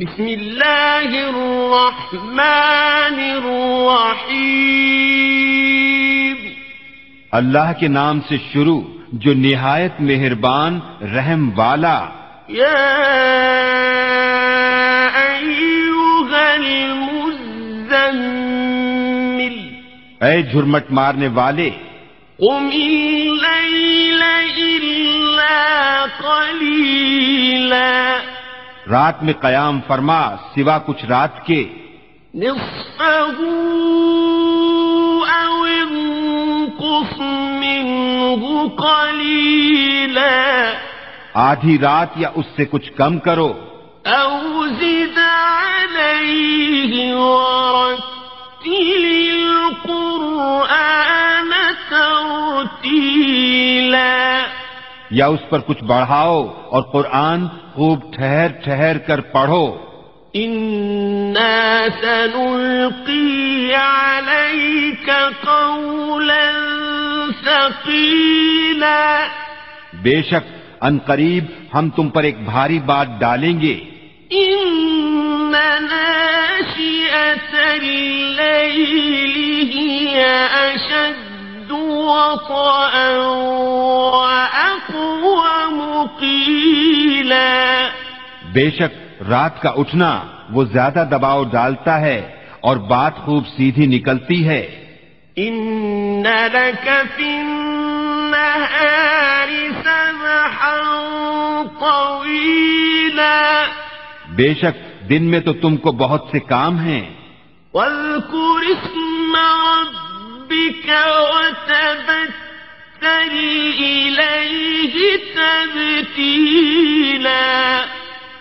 بسم اللہ الرحمن الرحیم اللہ کے نام سے شروع جو نہایت مہربان رحم والا۔ یا ایوہا المزمل۔ اے جھرمٹ مارنے والے۔ قم اللیل الا قلیلا۔ رات میں قیام فرما سوا کچھ رات کے۔ نصفه او انقص منه قلیلا۔ آدھی رات یا اس سے کچھ کم کرو۔ او زد علیہ ورتل القرآن ترتیلا۔ یا اس پر کچھ بڑھاؤ اور قرآن خوب ٹھہر ٹھہر کر پڑھو۔ إنا سنلقي عليك قولا ثقيلا۔ بے شک ان قریب ہم تم پر ایک بھاری بات ڈالیں گے۔ إن ناشئة الليل هي أشد وطئا وأقوم قيلا بے شک رات کا اٹھنا وہ زیادہ دباؤ ڈالتا ہے اور بات خوب سیدھی نکلتی ہے۔ إن لك في النهار سبحا طويلا. بے شک دن میں تو تم کو بہت سے کام ہیں۔ واذكر اسم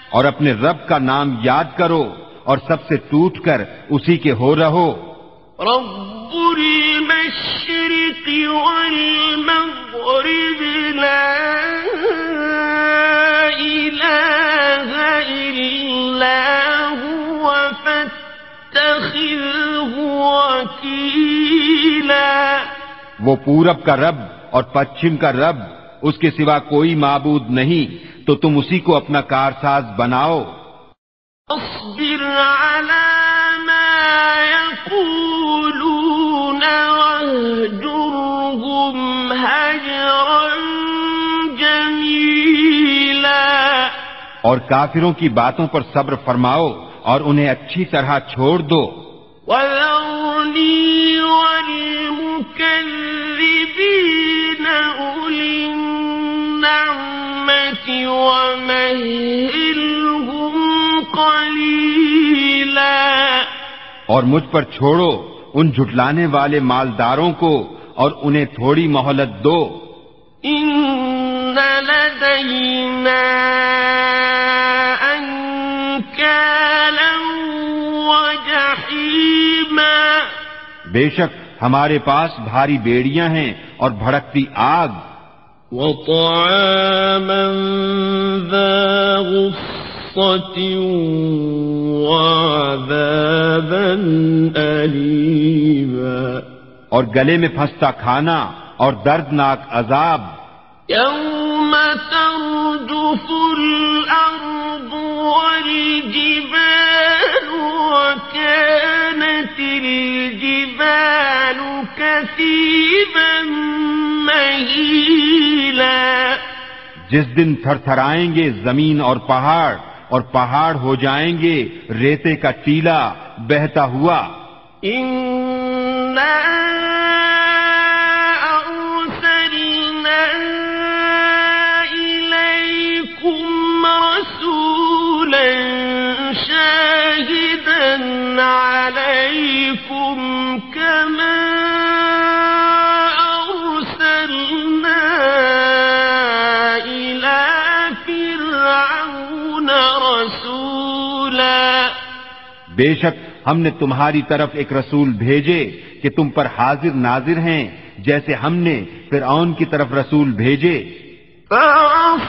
اور اپنے رب کا نام یاد کرو اور سب سے ٹوٹ کر اسی کے ہو رہو. رب المشرق والمغرب لا إله إلا هو فاتخذه وكيلا. وہ پورب کا رب اور پچھم کا رب اس کے سوا کوئی معبود نہیں تو تم اسی کو اپنا کارساز بناؤ۔ اصبر على ما يقولون واهجرهم هجرا جميلا۔ اور کافروں کی باتوں پر صبر فرماؤ اور انہیں اچھی طرح چھوڑ دو۔ وذرني والمكذبين ومهلهم قليلا اور مجھ پر چھوڑو ان جھٹلانے والے مالداروں کو اور انہیں تھوڑی مہلت دو۔ إن لدينا وجحيما۔ بے شک ہمارے پاس بھاری بیڑیاں ہیں اور بھڑکتی آگ۔ وطعاما ذا غصة وعذابا أليما. اور گلے میں پھنستا کھانا اور دردناک عذاب يوم ترجف جس دن تھر تھرائیں گے زمین اور پہاڑ اور پہاڑ ہو جائیں گے ریتے کا ٹیلا بہتا ہوا۔ إنا عليكم بے شک ہم نے تمہاری طرف ایک رسول بھیجے کہ تم پر حاضر ناظر ہیں جیسے ہم نے فرعون کی طرف رسول بھیجے۔ فرعون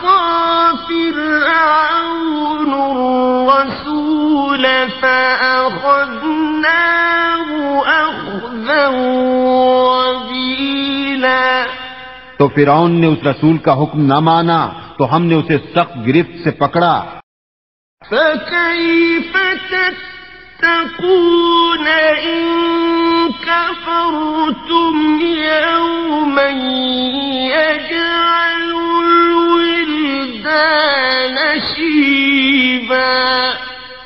الرسول تو فرعون نے اس رسول کا حکم نہ مانا تو ہم نے اسے سخت گرفت سے پکڑا۔ فكيف تتقون إن كفرتم يوما يجعل الولدان شيبا.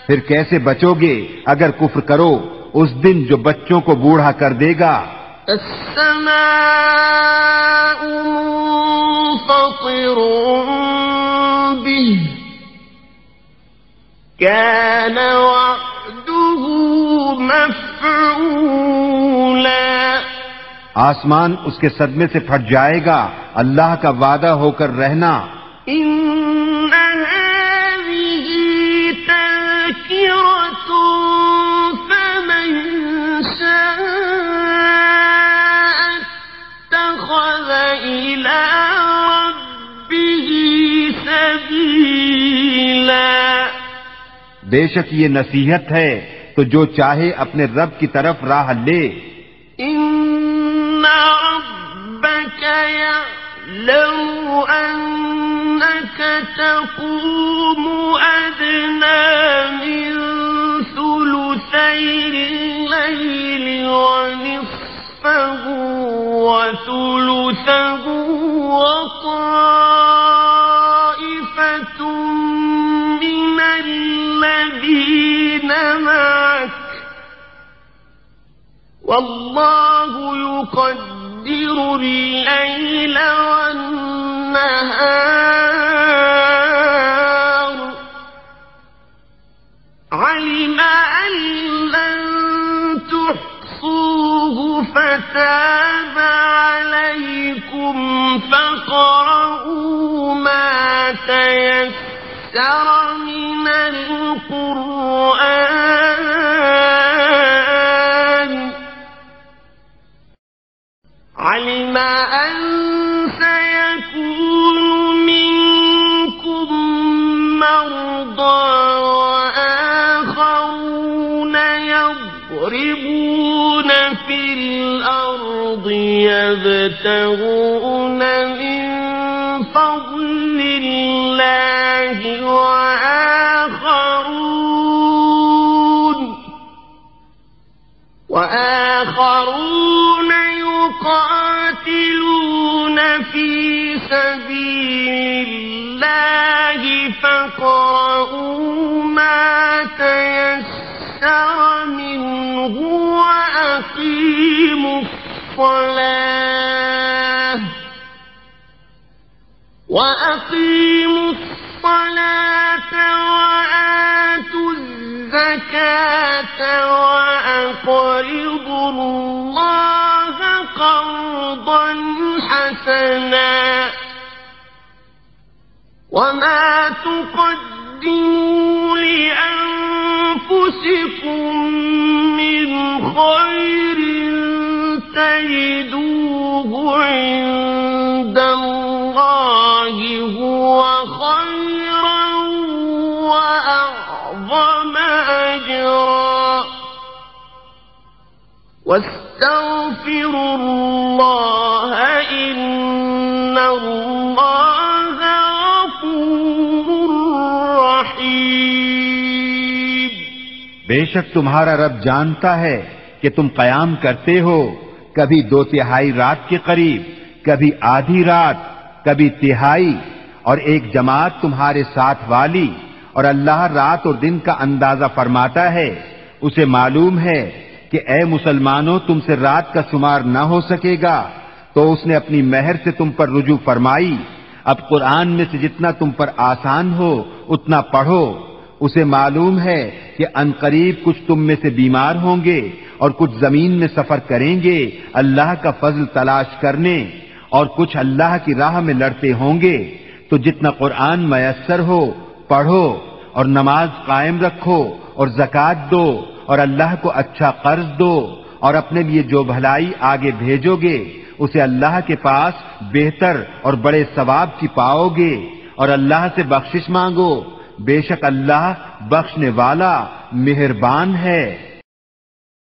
پھر کیسے بچو گے اگر کفر کرو؟ اس دن جو بچوں کو بوڑھا کر دے گا۔ السماء منفطر به. كان آسمان اس کے صدمے سے پھٹ جائے گا۔ اللہ کا وعدہ ہو کر رہنا۔ بے شک یہ نصیحت ہے تو جو چاہے اپنے رب کی طرف راہ لے۔ ربك يعلم أنك تقوم أدنى من ثلثي الليل ونصفه وثلثه وطائفة من الذين معك والله يقدر الليل والنهار علم أن لن تحصوه فتاب عليكم فاقرؤوا ما تيسر من القرآن علم أن سيكون منكم مرضى وآخرون يضربون في الأرض يبتغون من فضل الله وآخرون وآخرون سبيل الله فاقرؤوا ما تيسر منه وأقيموا الصلاة وأقيموا الصلاة وآتوا الزكاة وأقرضوا الله قرضا حسنا وما تقدموا لأنفسكم من خير تجدوه عند الله هو خيرا وأعظم أجرا واستغفروا الله إن الله بے شک تمہارا رب جانتا ہے کہ تم قیام کرتے ہو، کبھی دو تہائی رات کے قریب، کبھی آدھی رات، کبھی تہائی، اور ایک جماعت تمہارے ساتھ والی اور اللہ رات اور دن کا اندازہ فرماتا ہے۔ اسے معلوم ہے کہ اے مسلمانوں، تم سے رات کا شمار نہ ہو سکے گا۔ تو اس نے اپنی مہر سے تم پر رجوع فرمائی۔ اب قرآن میں سے جتنا تم پر آسان ہو، اتنا پڑھو۔ اسے معلوم ہے کہ انقریب کچھ تم میں سے بیمار ہوں گے اور کچھ زمین میں سفر کریں گے، اللہ کا فضل تلاش کرنے، اور کچھ اللہ کی راہ میں لڑتے ہوں گے۔ تو جتنا قرآن میسر ہو، پڑھو، اور نماز قائم رکھو، اور زکوٰۃ دو، اور اللہ کو اچھا قرض دو، اور اپنے لیے جو بھلائی آگے بھیجو گے، اسے اللہ کے پاس بہتر اور بڑے ثواب کی پاؤ گے، اور اللہ سے بخشش مانگو۔ بے شک اللہ بخشنے والا مہربان ہے۔